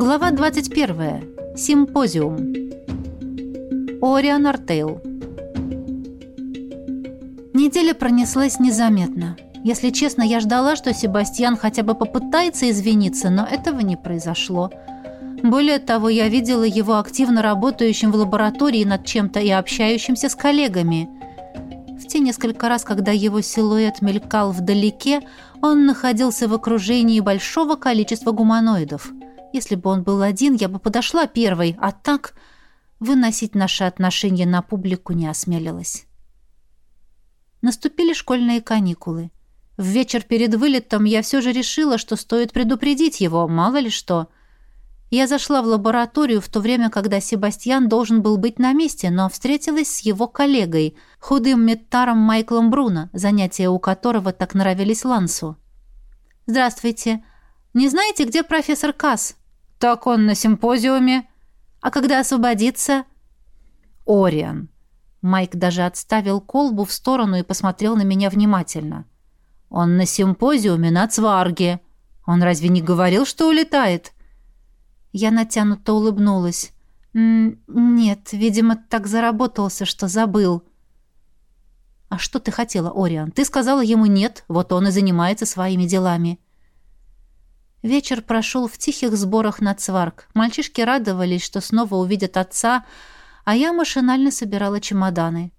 Глава 21. Симпозиум. Ориан Артейл. Неделя пронеслась незаметно. Если честно, я ждала, что Себастьян хотя бы попытается извиниться, но этого не произошло. Более того, я видела его активно работающим в лаборатории над чем-то и общающимся с коллегами. В те несколько раз, когда его силуэт мелькал вдалеке, он находился в окружении большого количества гуманоидов. Если бы он был один, я бы подошла первой, а так выносить наши отношения на публику не осмелилась. Наступили школьные каникулы. В вечер перед вылетом я все же решила, что стоит предупредить его, мало ли что. Я зашла в лабораторию в то время, когда Себастьян должен был быть на месте, но встретилась с его коллегой, худым метаром Майклом Бруно, занятия у которого так нравились Лансу. «Здравствуйте. Не знаете, где профессор Касс?» «Так он на симпозиуме». «А когда освободится?» «Ориан». Майк даже отставил колбу в сторону и посмотрел на меня внимательно. «Он на симпозиуме на Цварге. Он разве не говорил, что улетает?» Я натянуто улыбнулась. «Нет, видимо, так заработался, что забыл». «А что ты хотела, Ориан? Ты сказала ему «нет», вот он и занимается своими делами». Вечер прошел в тихих сборах на Цварг. Мальчишки радовались, что снова увидят отца, а я машинально собирала чемоданы.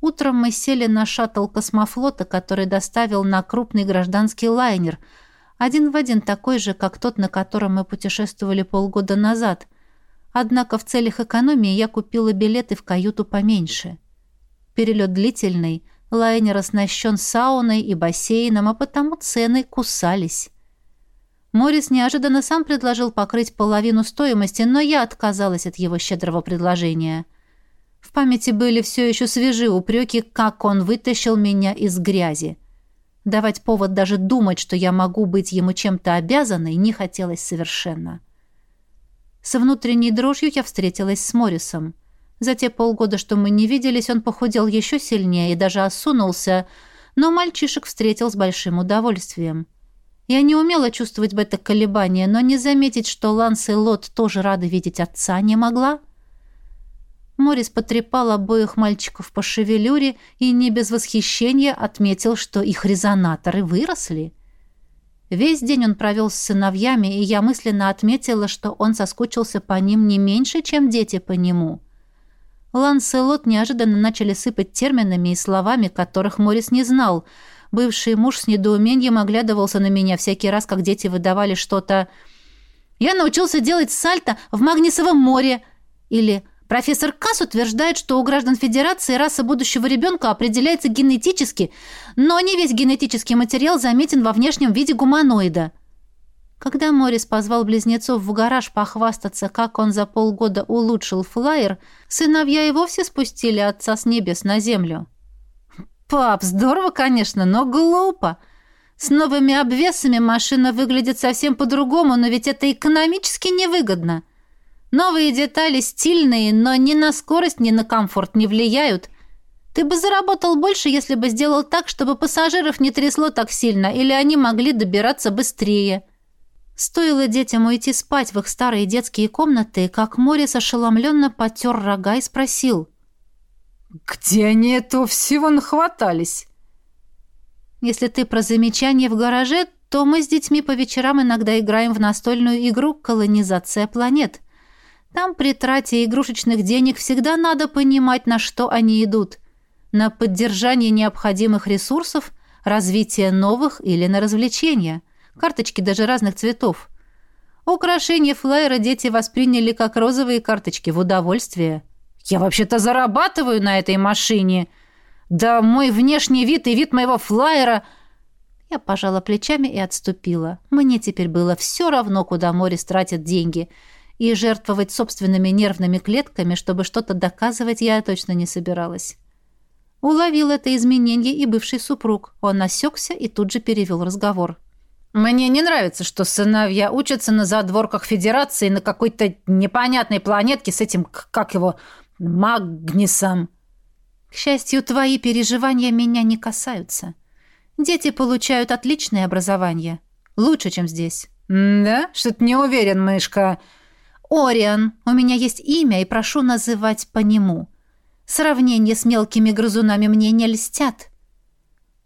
Утром мы сели на шаттл космофлота, который доставил на крупный гражданский лайнер, один в один такой же, как тот, на котором мы путешествовали полгода назад. Однако в целях экономии я купила билеты в каюту поменьше. Перелет длительный, лайнер оснащен сауной и бассейном, а потому цены кусались. Морис неожиданно сам предложил покрыть половину стоимости, но я отказалась от его щедрого предложения. В памяти были все еще свежи упреки, как он вытащил меня из грязи. Давать повод даже думать, что я могу быть ему чем-то обязанной, не хотелось совершенно. Со внутренней дрожью я встретилась с Моррисом. За те полгода, что мы не виделись, он похудел еще сильнее и даже осунулся, но мальчишек встретил с большим удовольствием. Я не умела чувствовать бета-колебания, но не заметить, что Ланс и Лот тоже рады видеть отца, не могла. Морис потрепал обоих мальчиков по шевелюре и не без восхищения отметил, что их резонаторы выросли. Весь день он провел с сыновьями, и я мысленно отметила, что он соскучился по ним не меньше, чем дети по нему. Ланс и Лот неожиданно начали сыпать терминами и словами, которых Морис не знал. Бывший муж с недоумением оглядывался на меня всякий раз, как дети выдавали что-то «Я научился делать сальто в Магнисовом море» или Профессор Касс утверждает, что у граждан Федерации раса будущего ребенка определяется генетически, но не весь генетический материал заметен во внешнем виде гуманоида. Когда Морис позвал близнецов в гараж похвастаться, как он за полгода улучшил флайер, сыновья и вовсе спустили отца с небес на землю. «Пап, здорово, конечно, но глупо. С новыми обвесами машина выглядит совсем по-другому, но ведь это экономически невыгодно». Новые детали стильные, но ни на скорость, ни на комфорт не влияют. Ты бы заработал больше, если бы сделал так, чтобы пассажиров не трясло так сильно, или они могли добираться быстрее. Стоило детям уйти спать в их старые детские комнаты, как Морис ошеломленно потер рога и спросил. «Где они этого всего нахватались?» «Если ты про замечание в гараже, то мы с детьми по вечерам иногда играем в настольную игру «Колонизация планет». Там при трате игрушечных денег всегда надо понимать, на что они идут. На поддержание необходимых ресурсов, развитие новых или на развлечения. Карточки даже разных цветов. Украшения флайера дети восприняли как розовые карточки в удовольствие. «Я вообще-то зарабатываю на этой машине!» «Да мой внешний вид и вид моего флайера...» Я пожала плечами и отступила. Мне теперь было все равно, куда море тратит деньги — и жертвовать собственными нервными клетками, чтобы что-то доказывать, я точно не собиралась. Уловил это изменение и бывший супруг. Он осекся и тут же перевел разговор. «Мне не нравится, что сыновья учатся на задворках Федерации на какой-то непонятной планетке с этим, как его, Магнисом». «К счастью, твои переживания меня не касаются. Дети получают отличное образование. Лучше, чем здесь. «Да? Что-то не уверен, мышка». «Ориан, у меня есть имя, и прошу называть по нему. Сравнение с мелкими грызунами мне не льстят».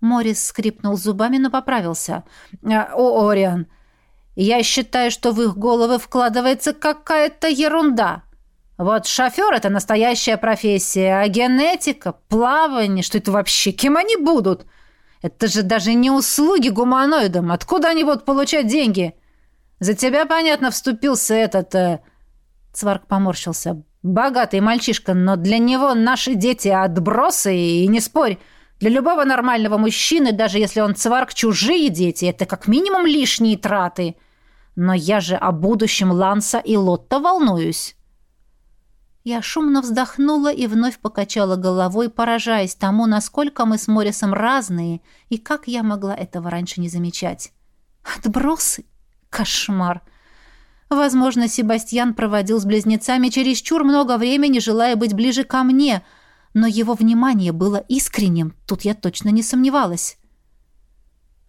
Морис скрипнул зубами, но поправился. «А, «О, Ориан, я считаю, что в их головы вкладывается какая-то ерунда. Вот шофер — это настоящая профессия, а генетика, плавание, что это вообще? Кем они будут? Это же даже не услуги гуманоидам. Откуда они будут получать деньги? За тебя, понятно, вступился этот...» э... Цварк поморщился. «Богатый мальчишка, но для него наши дети отбросы, и не спорь». Для любого нормального мужчины, даже если он цварк, чужие дети — это как минимум лишние траты. Но я же о будущем Ланса и Лотта волнуюсь. Я шумно вздохнула и вновь покачала головой, поражаясь тому, насколько мы с Морисом разные, и как я могла этого раньше не замечать. Отбросы? Кошмар! Возможно, Себастьян проводил с близнецами чересчур много времени, желая быть ближе ко мне — но его внимание было искренним, тут я точно не сомневалась.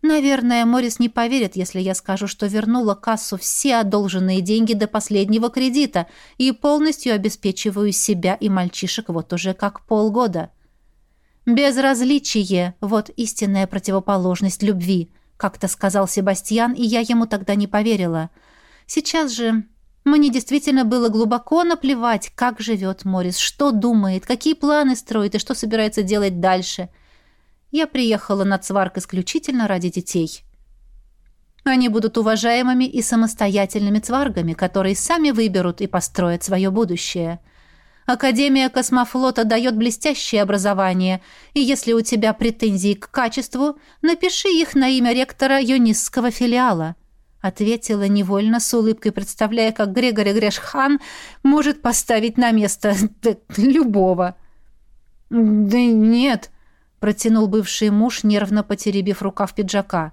Наверное, Морис не поверит, если я скажу, что вернула кассу все одолженные деньги до последнего кредита и полностью обеспечиваю себя и мальчишек вот уже как полгода. Безразличие — вот истинная противоположность любви, как-то сказал Себастьян, и я ему тогда не поверила. Сейчас же мне действительно было глубоко наплевать, как живет Морис, что думает, какие планы строит и что собирается делать дальше. Я приехала на Цварк исключительно ради детей. Они будут уважаемыми и самостоятельными цваргами, которые сами выберут и построят свое будущее. Академия космофлота дает блестящее образование, и если у тебя претензии к качеству, напиши их на имя ректора юнистского филиала. Ответила невольно, с улыбкой представляя, как Грегори Грешхан может поставить на место любого. «Да нет», — протянул бывший муж, нервно потеребив рукав пиджака.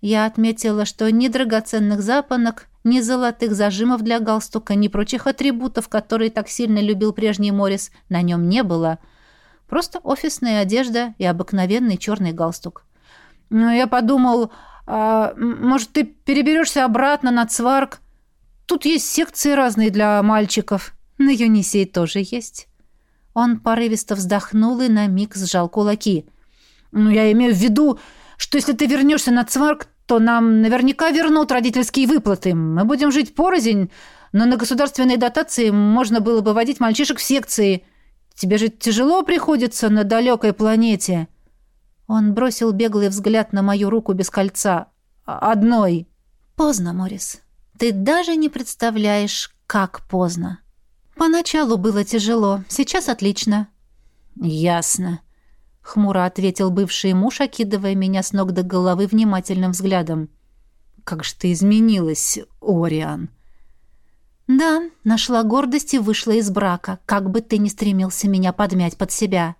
Я отметила, что ни драгоценных запонок, ни золотых зажимов для галстука, ни прочих атрибутов, которые так сильно любил прежний Морис, на нем не было. Просто офисная одежда и обыкновенный черный галстук. «Но я подумал...» А, может, ты переберешься обратно на Цварк? Тут есть секции разные для мальчиков. На Юнисей тоже есть. Он порывисто вздохнул и на миг сжал кулаки. Ну, я имею в виду, что если ты вернешься на Цварк, то нам наверняка вернут родительские выплаты. Мы будем жить порознь, но на государственные дотации можно было бы водить мальчишек в секции. Тебе же тяжело приходится на далекой планете. Он бросил беглый взгляд на мою руку без кольца. «Одной». «Поздно, Морис. Ты даже не представляешь, как поздно. Поначалу было тяжело, сейчас отлично». «Ясно», — хмуро ответил бывший муж, окидывая меня с ног до головы внимательным взглядом. «Как же ты изменилась, Ориан!» «Да, нашла гордость и вышла из брака, как бы ты ни стремился меня подмять под себя».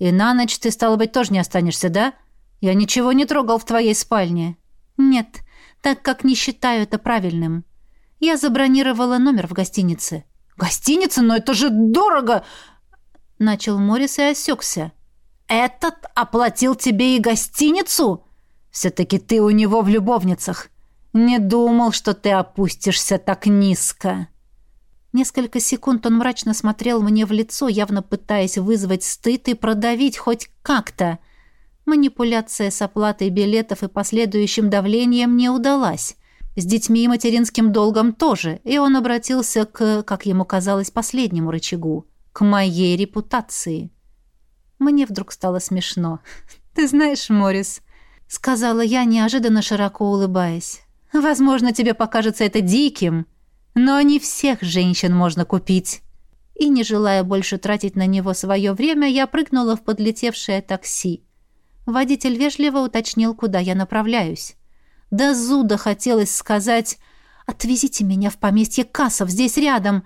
И на ночь ты, стало быть, тоже не останешься, да? Я ничего не трогал в твоей спальне. Нет, так как не считаю это правильным. Я забронировала номер в гостинице. Гостиница? Но это же дорого! Начал Морис и осекся. Этот оплатил тебе и гостиницу? Все-таки ты у него в любовницах. Не думал, что ты опустишься так низко. Несколько секунд он мрачно смотрел мне в лицо, явно пытаясь вызвать стыд и продавить хоть как-то. Манипуляция с оплатой билетов и последующим давлением не удалась. С детьми и материнским долгом тоже, и он обратился к, как ему казалось, последнему рычагу — к моей репутации. Мне вдруг стало смешно. «Ты знаешь, Морис», — сказала я, неожиданно широко улыбаясь, «возможно, тебе покажется это диким». Но не всех женщин можно купить. И, не желая больше тратить на него свое время, я прыгнула в подлетевшее такси. Водитель вежливо уточнил, куда я направляюсь. До зуда хотелось сказать «Отвезите меня в поместье Кассов, здесь рядом»,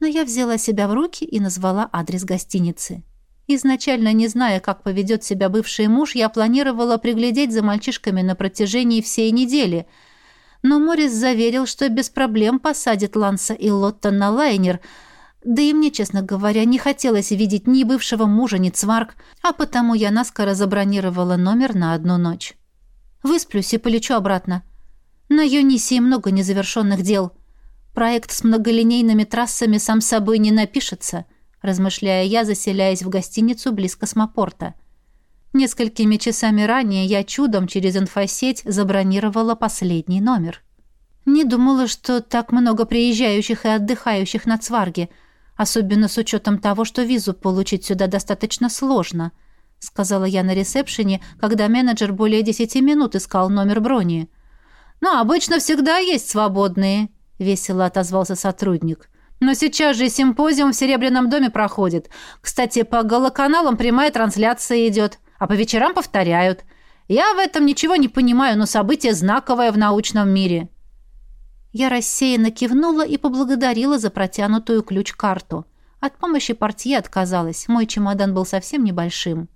но я взяла себя в руки и назвала адрес гостиницы. Изначально не зная, как поведет себя бывший муж, я планировала приглядеть за мальчишками на протяжении всей недели — но Морис заверил, что без проблем посадит Ланса и Лотта на лайнер. Да и мне, честно говоря, не хотелось видеть ни бывшего мужа, ни цварк, а потому я наскоро забронировала номер на одну ночь. Высплюсь и полечу обратно. На Юнисии много незавершенных дел. Проект с многолинейными трассами сам собой не напишется, размышляя я, заселяясь в гостиницу близ космопорта. Несколькими часами ранее я чудом через инфосеть забронировала последний номер. Не думала, что так много приезжающих и отдыхающих на Цварге, особенно с учетом того, что визу получить сюда достаточно сложно, сказала я на ресепшене, когда менеджер более десяти минут искал номер брони. «Но обычно всегда есть свободные», — весело отозвался сотрудник. «Но сейчас же симпозиум в Серебряном доме проходит. Кстати, по голоканалам прямая трансляция идет, а по вечерам повторяют. Я в этом ничего не понимаю, но событие знаковое в научном мире». Я рассеянно кивнула и поблагодарила за протянутую ключ-карту. От помощи портье отказалась, мой чемодан был совсем небольшим.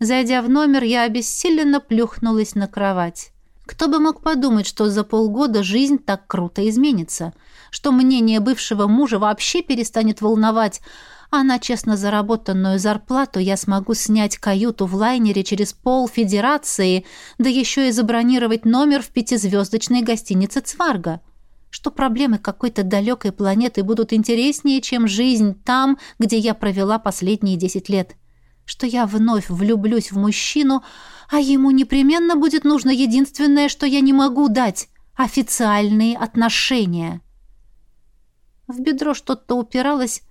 Зайдя в номер, я обессиленно плюхнулась на кровать. Кто бы мог подумать, что за полгода жизнь так круто изменится, что мнение бывшего мужа вообще перестанет волновать, а на честно заработанную зарплату я смогу снять каюту в лайнере через пол Федерации, да еще и забронировать номер в пятизвездочной гостинице «Цварга». Что проблемы какой-то далекой планеты будут интереснее, чем жизнь там, где я провела последние десять лет. Что я вновь влюблюсь в мужчину, а ему непременно будет нужно единственное, что я не могу дать — официальные отношения. В бедро что-то упиралось,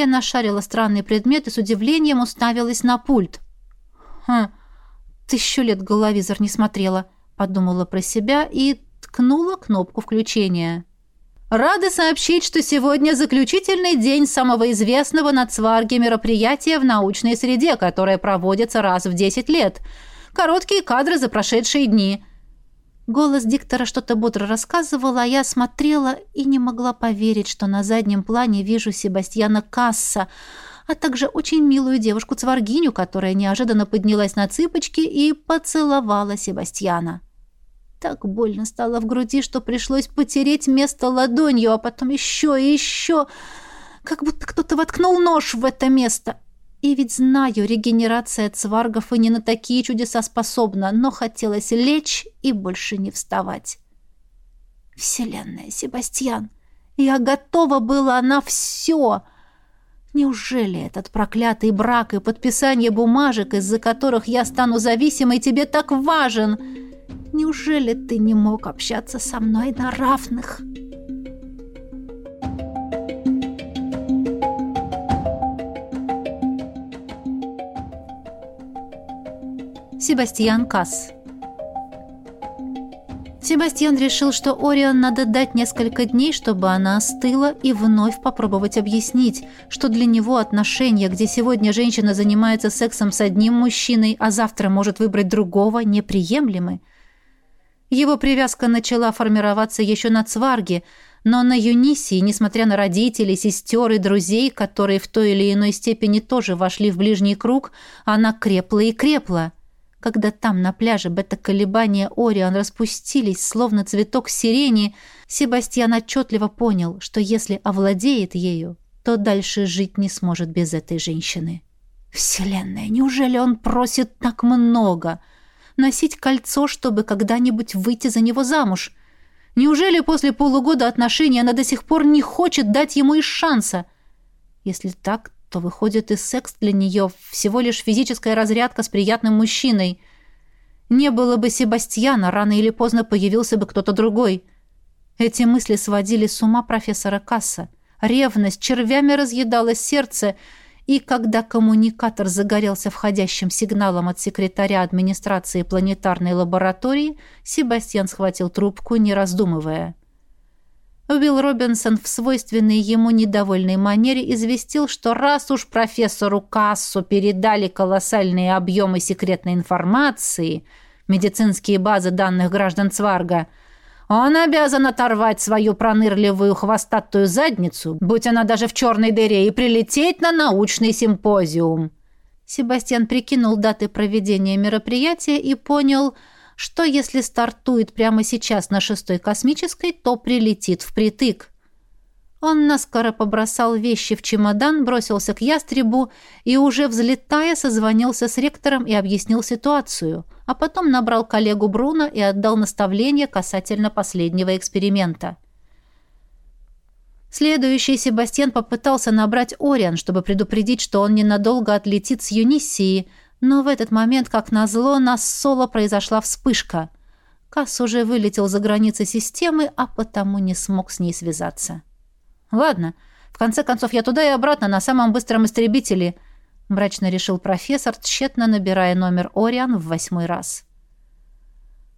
я нашарила странный предмет и с удивлением уставилась на пульт. «Хм, тысячу лет головизор не смотрела», — подумала про себя и ткнула кнопку включения. «Рады сообщить, что сегодня заключительный день самого известного на Цварге мероприятия в научной среде, которое проводится раз в 10 лет — Короткие кадры за прошедшие дни». Голос диктора что-то бодро рассказывал, а я смотрела и не могла поверить, что на заднем плане вижу Себастьяна Касса, а также очень милую девушку-цваргиню, которая неожиданно поднялась на цыпочки и поцеловала Себастьяна. Так больно стало в груди, что пришлось потереть место ладонью, а потом еще и еще, как будто кто-то воткнул нож в это место. И ведь знаю, регенерация цваргов и не на такие чудеса способна, но хотелось лечь и больше не вставать. Вселенная, Себастьян, я готова была на все. Неужели этот проклятый брак и подписание бумажек, из-за которых я стану зависимой, тебе так важен? Неужели ты не мог общаться со мной на равных?» Себастьян Касс. Себастьян решил, что Орион надо дать несколько дней, чтобы она остыла, и вновь попробовать объяснить, что для него отношения, где сегодня женщина занимается сексом с одним мужчиной, а завтра может выбрать другого, неприемлемы. Его привязка начала формироваться еще на Цварге, но на Юнисии, несмотря на родителей, сестер и друзей, которые в той или иной степени тоже вошли в ближний круг, она крепла и крепла. Когда там, на пляже, бета-колебания Орион распустились, словно цветок сирени, Себастьян отчетливо понял, что если овладеет ею, то дальше жить не сможет без этой женщины. Вселенная, неужели он просит так много? Носить кольцо, чтобы когда-нибудь выйти за него замуж? Неужели после полугода отношений она до сих пор не хочет дать ему и шанса? Если так, то выходит и секс для нее всего лишь физическая разрядка с приятным мужчиной. Не было бы Себастьяна, рано или поздно появился бы кто-то другой. Эти мысли сводили с ума профессора Касса. Ревность червями разъедала сердце, и когда коммуникатор загорелся входящим сигналом от секретаря администрации планетарной лаборатории, Себастьян схватил трубку, не раздумывая. Уилл Робинсон в свойственной ему недовольной манере известил, что раз уж профессору Кассу передали колоссальные объемы секретной информации, медицинские базы данных граждан Цварга, он обязан оторвать свою пронырливую хвостатую задницу, будь она даже в черной дыре, и прилететь на научный симпозиум. Себастьян прикинул даты проведения мероприятия и понял – что если стартует прямо сейчас на шестой космической, то прилетит впритык. Он наскоро побросал вещи в чемодан, бросился к ястребу и, уже взлетая, созвонился с ректором и объяснил ситуацию, а потом набрал коллегу Бруно и отдал наставление касательно последнего эксперимента. Следующий Себастьян попытался набрать Ориан, чтобы предупредить, что он ненадолго отлетит с Юниссии, но в этот момент, как назло, на Соло произошла вспышка. Касс уже вылетел за границы системы, а потому не смог с ней связаться. «Ладно, в конце концов, я туда и обратно на самом быстром истребителе», мрачно решил профессор, тщетно набирая номер Ориан в восьмой раз.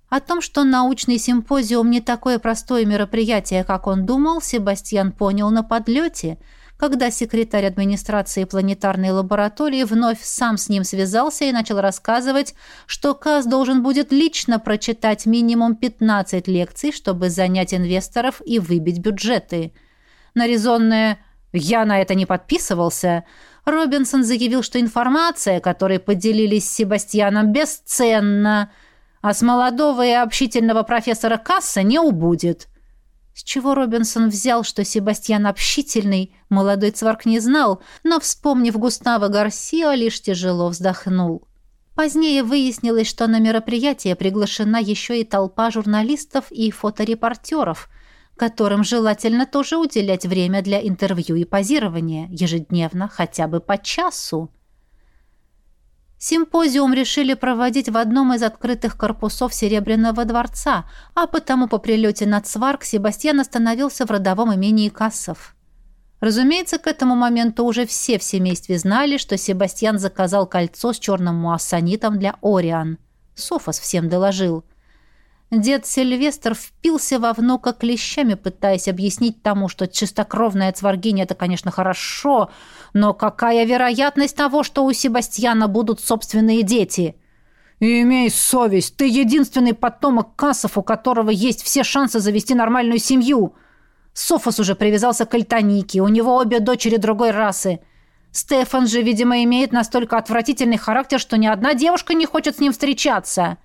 О том, что научный симпозиум не такое простое мероприятие, как он думал, Себастьян понял на подлете, когда секретарь администрации планетарной лаборатории вновь сам с ним связался и начал рассказывать, что КАС должен будет лично прочитать минимум 15 лекций, чтобы занять инвесторов и выбить бюджеты. На резонное «я на это не подписывался», Робинсон заявил, что информация, которой поделились с Себастьяном, бесценна – а с молодого и общительного профессора Касса не убудет. С чего Робинсон взял, что Себастьян общительный, молодой цварк не знал, но, вспомнив Густава Гарсио, лишь тяжело вздохнул. Позднее выяснилось, что на мероприятие приглашена еще и толпа журналистов и фоторепортеров, которым желательно тоже уделять время для интервью и позирования ежедневно, хотя бы по часу. Симпозиум решили проводить в одном из открытых корпусов Серебряного дворца, а потому по прилете на Цварк Себастьян остановился в родовом имении Кассов. Разумеется, к этому моменту уже все в семействе знали, что Себастьян заказал кольцо с черным муассанитом для Ориан. Софос всем доложил – Дед Сильвестр впился во внука клещами, пытаясь объяснить тому, что чистокровная цваргиня – это, конечно, хорошо, но какая вероятность того, что у Себастьяна будут собственные дети? «Имей совесть, ты единственный потомок Кассов, у которого есть все шансы завести нормальную семью!» Софос уже привязался к Альтанике, у него обе дочери другой расы. Стефан же, видимо, имеет настолько отвратительный характер, что ни одна девушка не хочет с ним встречаться.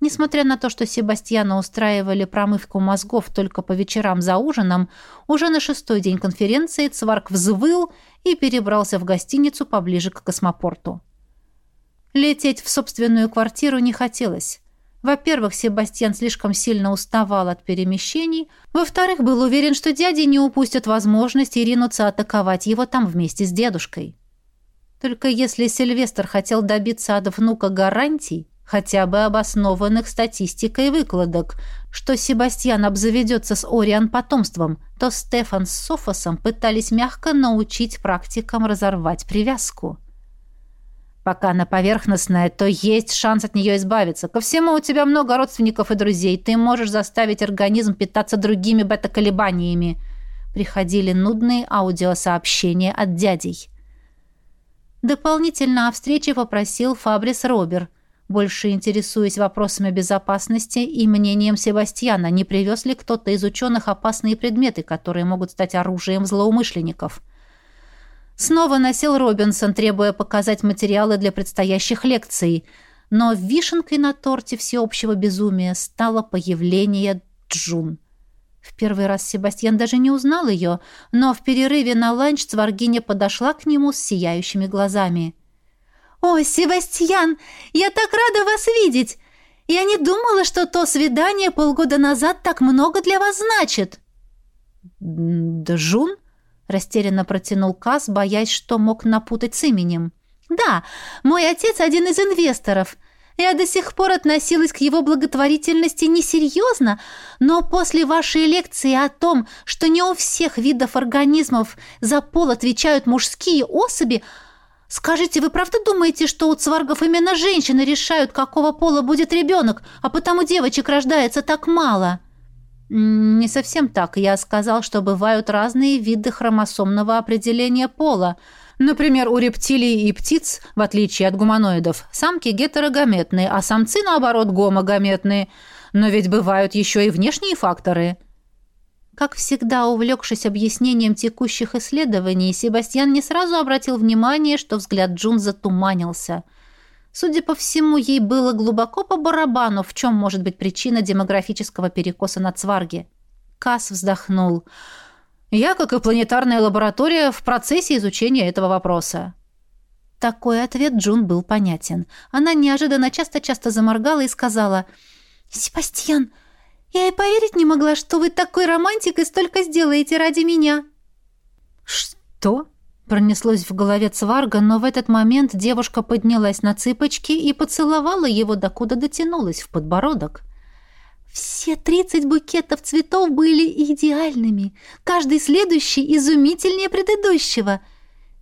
Несмотря на то, что Себастьяна устраивали промывку мозгов только по вечерам за ужином, уже на шестой день конференции Цварк взвыл и перебрался в гостиницу поближе к космопорту. Лететь в собственную квартиру не хотелось. Во-первых, Себастьян слишком сильно уставал от перемещений. Во-вторых, был уверен, что дяди не упустят возможности ринуться атаковать его там вместе с дедушкой. Только если Сильвестр хотел добиться от внука гарантий, хотя бы обоснованных статистикой выкладок, что Себастьян обзаведется с Ориан потомством, то Стефан с Софосом пытались мягко научить практикам разорвать привязку. Пока она поверхностная, то есть шанс от нее избавиться. Ко всему у тебя много родственников и друзей. Ты можешь заставить организм питаться другими бета-колебаниями. Приходили нудные аудиосообщения от дядей. Дополнительно о встрече попросил Фабрис Робер – больше интересуясь вопросами безопасности и мнением Себастьяна, не привез ли кто-то из ученых опасные предметы, которые могут стать оружием злоумышленников. Снова носил Робинсон, требуя показать материалы для предстоящих лекций, но вишенкой на торте всеобщего безумия стало появление Джун. В первый раз Себастьян даже не узнал ее, но в перерыве на ланч Цваргиня подошла к нему с сияющими глазами – «О, Севастьян, я так рада вас видеть! Я не думала, что то свидание полгода назад так много для вас значит!» «Джун?» — растерянно протянул Кас, боясь, что мог напутать с именем. «Да, мой отец один из инвесторов. Я до сих пор относилась к его благотворительности несерьезно, но после вашей лекции о том, что не у всех видов организмов за пол отвечают мужские особи, «Скажите, вы правда думаете, что у цваргов именно женщины решают, какого пола будет ребенок, а потому девочек рождается так мало?» «Не совсем так. Я сказал, что бывают разные виды хромосомного определения пола. Например, у рептилий и птиц, в отличие от гуманоидов, самки гетерогаметные, а самцы, наоборот, гомогаметные. Но ведь бывают еще и внешние факторы». Как всегда, увлекшись объяснением текущих исследований, Себастьян не сразу обратил внимание, что взгляд Джун затуманился. Судя по всему, ей было глубоко по барабану, в чем может быть причина демографического перекоса на Цварге. Кас вздохнул. Я, как и планетарная лаборатория, в процессе изучения этого вопроса. Такой ответ Джун был понятен. Она неожиданно часто-часто заморгала и сказала, «Себастьян, я и поверить не могла, что вы такой романтик и столько сделаете ради меня». «Что?» Пронеслось в голове Цварга, но в этот момент девушка поднялась на цыпочки и поцеловала его, докуда дотянулась, в подбородок. Все тридцать букетов цветов были идеальными, каждый следующий изумительнее предыдущего.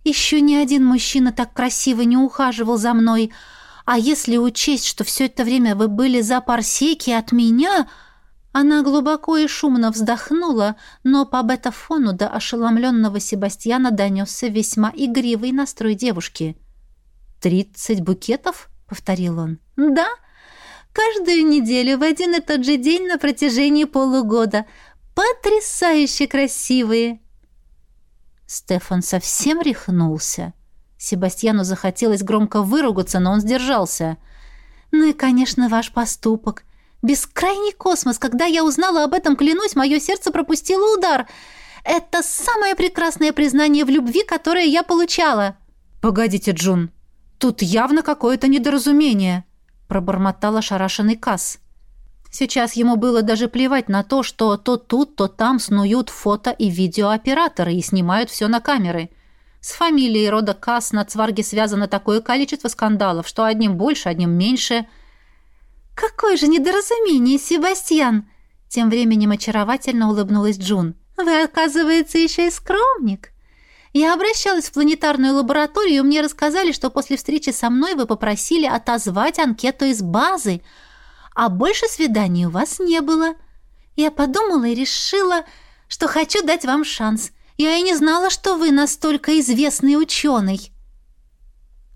Еще ни один мужчина так красиво не ухаживал за мной, а если учесть, что все это время вы были за парсеки от меня... Она глубоко и шумно вздохнула, но по бетафону до ошеломленного Себастьяна донесся весьма игривый настрой девушки. «Тридцать букетов?» — повторил он. «Да, каждую неделю в один и тот же день на протяжении полугода. Потрясающе красивые!» Стефан совсем рехнулся. Себастьяну захотелось громко выругаться, но он сдержался. «Ну и, конечно, ваш поступок. Бескрайний космос. Когда я узнала об этом, клянусь, мое сердце пропустило удар. Это самое прекрасное признание в любви, которое я получала. Погодите, Джун. Тут явно какое-то недоразумение, пробормотал ошарашенный Касс. Сейчас ему было даже плевать на то, что то тут, то там снуют фото и видеооператоры и снимают все на камеры. С фамилией рода Касс на Цварге связано такое количество скандалов, что одним больше, одним меньше – «Какое же недоразумение, Себастьян!» Тем временем очаровательно улыбнулась Джун. «Вы, оказывается, еще и скромник. Я обращалась в планетарную лабораторию, и мне рассказали, что после встречи со мной вы попросили отозвать анкету из базы, а больше свиданий у вас не было. Я подумала и решила, что хочу дать вам шанс. Я и не знала, что вы настолько известный ученый».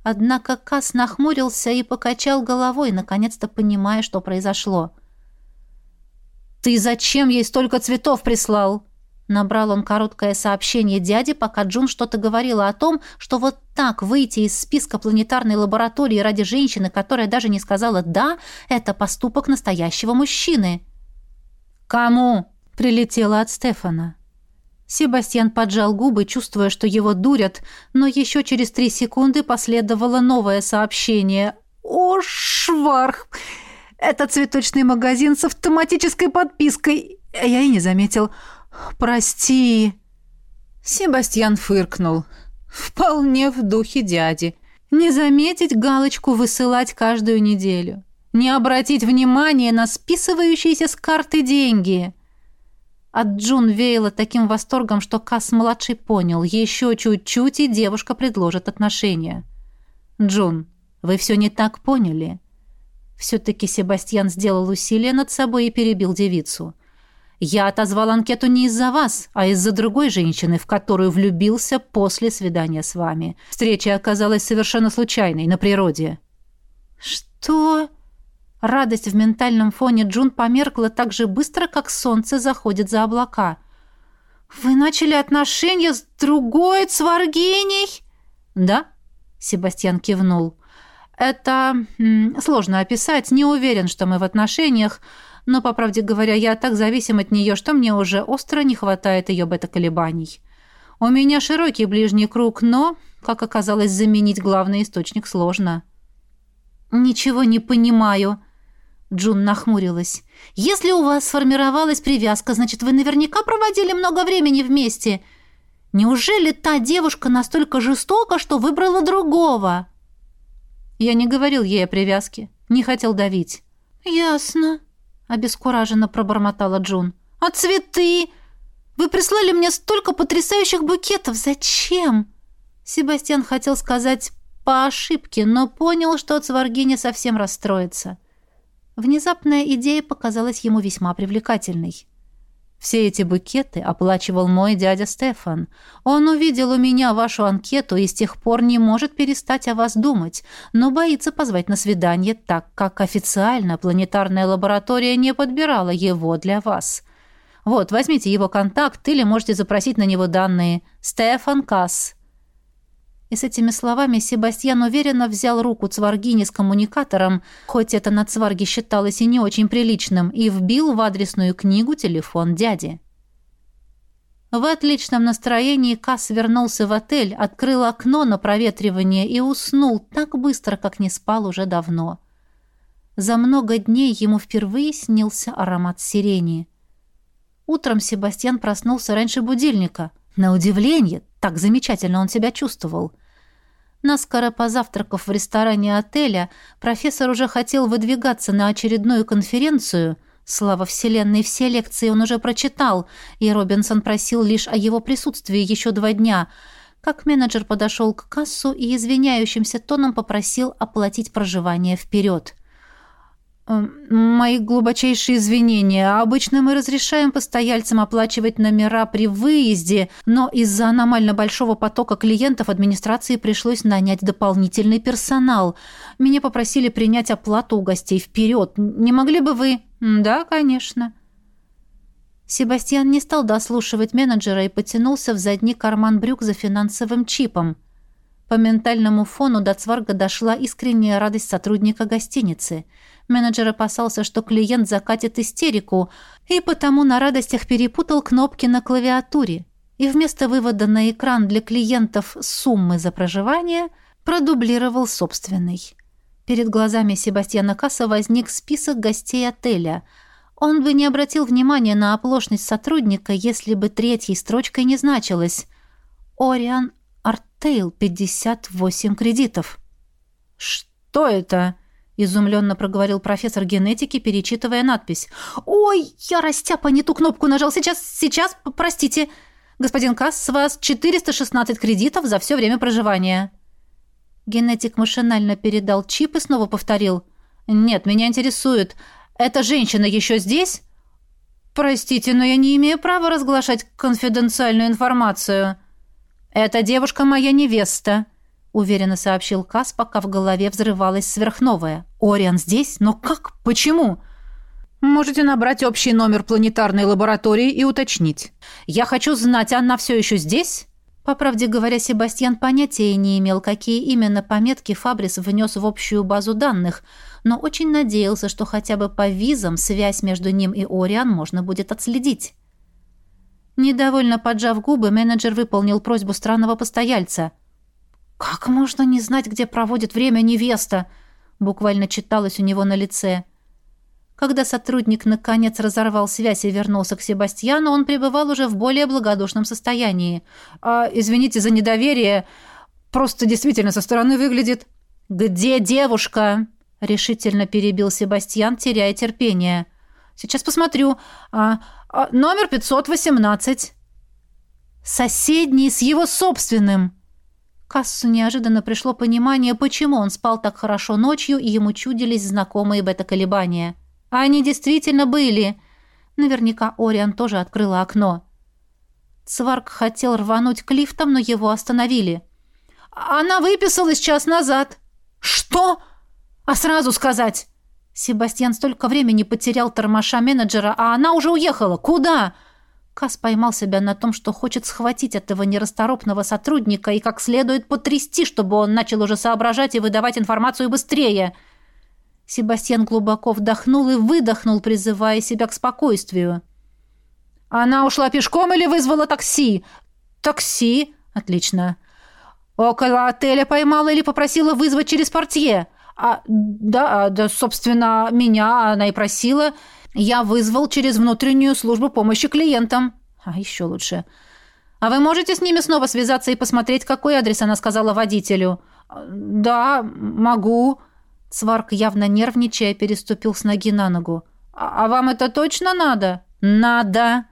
Однако Кас нахмурился и покачал головой, наконец-то понимая, что произошло. «Ты зачем ей столько цветов прислал?» Набрал он короткое сообщение дяде, пока Джун что-то говорила о том, что вот так выйти из списка планетарной лаборатории ради женщины, которая даже не сказала «да», это поступок настоящего мужчины. «Кому?» — прилетело от Стефана. Себастьян поджал губы, чувствуя, что его дурят, но еще через три секунды последовало новое сообщение. «О, шварх! Это цветочный магазин с автоматической подпиской. Я и не заметил. Прости». Себастьян фыркнул. Вполне в духе дяди. Не заметить галочку высылать каждую неделю. Не обратить внимания на списывающиеся с карты деньги. От Джун веяло таким восторгом, что Касс-младший понял, еще чуть-чуть, и девушка предложит отношения. «Джун, вы все не так поняли». Все-таки Себастьян сделал усилие над собой и перебил девицу. «Я отозвал анкету не из-за вас, а из-за другой женщины, в которую влюбился после свидания с вами. Встреча оказалась совершенно случайной, на природе». «Что?» Радость в ментальном фоне Джун померкла так же быстро, как солнце заходит за облака. «Вы начали отношения с другой Цваргиней?» «Да», — Себастьян кивнул. «Это сложно описать. Не уверен, что мы в отношениях, но, по правде говоря, я так зависим от нее, что мне уже остро не хватает ее бета-колебаний. У меня широкий ближний круг, но, как оказалось, заменить главный источник сложно». «Ничего не понимаю», Джун нахмурилась. «Если у вас сформировалась привязка, значит, вы наверняка проводили много времени вместе. Неужели та девушка настолько жестока, что выбрала другого?» Я не говорил ей о привязке, не хотел давить. «Ясно», — обескураженно пробормотала Джун. «А цветы? Вы прислали мне столько потрясающих букетов. Зачем?» Себастьян хотел сказать «по ошибке», но понял, что Цваргиня совсем расстроится. Внезапная идея показалась ему весьма привлекательной. Все эти букеты оплачивал мой дядя Стефан. Он увидел у меня вашу анкету и с тех пор не может перестать о вас думать, но боится позвать на свидание, так как официально планетарная лаборатория не подбирала его для вас. Вот, возьмите его контакт или можете запросить на него данные. Стефан Касс. И с этими словами Себастьян уверенно взял руку Цваргини с коммуникатором, хоть это на Цварге считалось и не очень приличным, и вбил в адресную книгу телефон дяди. В отличном настроении Касс вернулся в отель, открыл окно на проветривание и уснул так быстро, как не спал уже давно. За много дней ему впервые снился аромат сирени. Утром Себастьян проснулся раньше будильника. На удивление, так замечательно он себя чувствовал. Наскоро позавтракав в ресторане отеля, профессор уже хотел выдвигаться на очередную конференцию – Слава Вселенной, все лекции он уже прочитал, и Робинсон просил лишь о его присутствии еще два дня. Как менеджер подошел к кассу и извиняющимся тоном попросил оплатить проживание вперед. Эм, «Мои глубочайшие извинения. Обычно мы разрешаем постояльцам оплачивать номера при выезде, но из-за аномально большого потока клиентов администрации пришлось нанять дополнительный персонал. Меня попросили принять оплату у гостей вперед. Не могли бы вы...» «Да, конечно». Себастьян не стал дослушивать менеджера и потянулся в задний карман брюк за финансовым чипом. По ментальному фону до Цварга дошла искренняя радость сотрудника гостиницы. Менеджер опасался, что клиент закатит истерику, и потому на радостях перепутал кнопки на клавиатуре. И вместо вывода на экран для клиентов суммы за проживание продублировал собственный. Перед глазами Себастьяна Касса возник список гостей отеля. Он бы не обратил внимания на оплошность сотрудника, если бы третьей строчкой не значилось «Ориан Артейл, 58 кредитов». «Что это?» — изумленно проговорил профессор генетики, перечитывая надпись. «Ой, я растяпа не ту кнопку нажал. Сейчас, сейчас, простите. Господин Касс, с вас 416 кредитов за все время проживания». Генетик машинально передал чип и снова повторил. «Нет, меня интересует. Эта женщина еще здесь?» «Простите, но я не имею права разглашать конфиденциальную информацию». «Эта девушка моя невеста», — уверенно сообщил Кас, пока в голове взрывалась сверхновая. «Ориан здесь? Но как? Почему?» «Можете набрать общий номер планетарной лаборатории и уточнить. Я хочу знать, она все еще здесь?» По правде говоря, Себастьян понятия не имел, какие именно пометки Фабрис внес в общую базу данных, но очень надеялся, что хотя бы по визам связь между ним и Ориан можно будет отследить. Недовольно поджав губы, менеджер выполнил просьбу странного постояльца. «Как можно не знать, где проводит время невеста?» буквально читалось у него на лице – когда сотрудник наконец разорвал связь и вернулся к Себастьяну, он пребывал уже в более благодушном состоянии. «А, извините за недоверие, просто действительно со стороны выглядит...» «Где девушка?» — решительно перебил Себастьян, теряя терпение. «Сейчас посмотрю. А, а, номер 518». «Соседний с его собственным!» Кассу неожиданно пришло понимание, почему он спал так хорошо ночью, и ему чудились знакомые бета-колебания. А они действительно были. Наверняка Ориан тоже открыла окно. Цварк хотел рвануть к лифтам, но его остановили. «Она выписалась час назад». «Что? А сразу сказать?» Себастьян столько времени потерял тормоша менеджера, а она уже уехала. Куда? Кас поймал себя на том, что хочет схватить этого нерасторопного сотрудника и как следует потрясти, чтобы он начал уже соображать и выдавать информацию быстрее. — Себастьян глубоко вдохнул и выдохнул, призывая себя к спокойствию. «Она ушла пешком или вызвала такси?» «Такси? Отлично. Около отеля поймала или попросила вызвать через портье?» «А, да, да, собственно, меня она и просила. Я вызвал через внутреннюю службу помощи клиентам». «А еще лучше. А вы можете с ними снова связаться и посмотреть, какой адрес она сказала водителю?» «Да, могу». Сварк, явно нервничая, переступил с ноги на ногу. «А, а вам это точно надо?» «Надо!»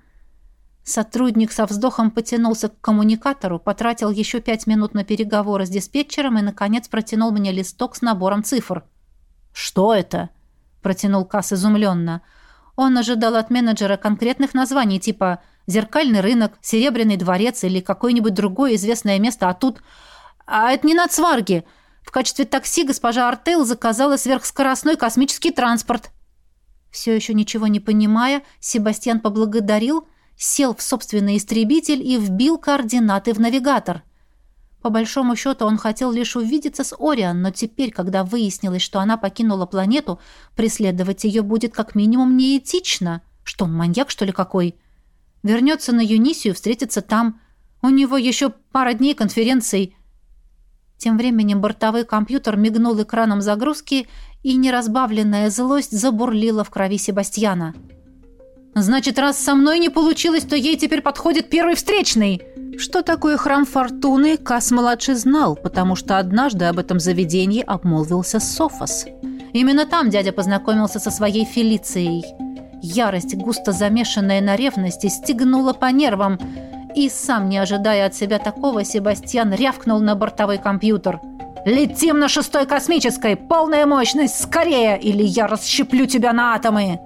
Сотрудник со вздохом потянулся к коммуникатору, потратил еще пять минут на переговоры с диспетчером и, наконец, протянул мне листок с набором цифр. «Что это?» – протянул Касс изумленно. Он ожидал от менеджера конкретных названий, типа «Зеркальный рынок», «Серебряный дворец» или какое-нибудь другое известное место, а тут... «А это не на Цварге!» В качестве такси госпожа Артейл заказала сверхскоростной космический транспорт. Все еще ничего не понимая, Себастьян поблагодарил, сел в собственный истребитель и вбил координаты в навигатор. По большому счету он хотел лишь увидеться с Ориан, но теперь, когда выяснилось, что она покинула планету, преследовать ее будет как минимум неэтично. Что маньяк, что ли, какой? Вернется на Юнисию, встретится там. У него еще пара дней конференций. Тем временем бортовой компьютер мигнул экраном загрузки, и неразбавленная злость забурлила в крови Себастьяна. «Значит, раз со мной не получилось, то ей теперь подходит первый встречный!» Что такое храм Фортуны, Кас-младший знал, потому что однажды об этом заведении обмолвился Софос. Именно там дядя познакомился со своей Фелицией. Ярость, густо замешанная на ревности, стегнула по нервам, и, сам не ожидая от себя такого, Себастьян рявкнул на бортовой компьютер. «Летим на шестой космической! Полная мощность! Скорее! Или я расщеплю тебя на атомы!»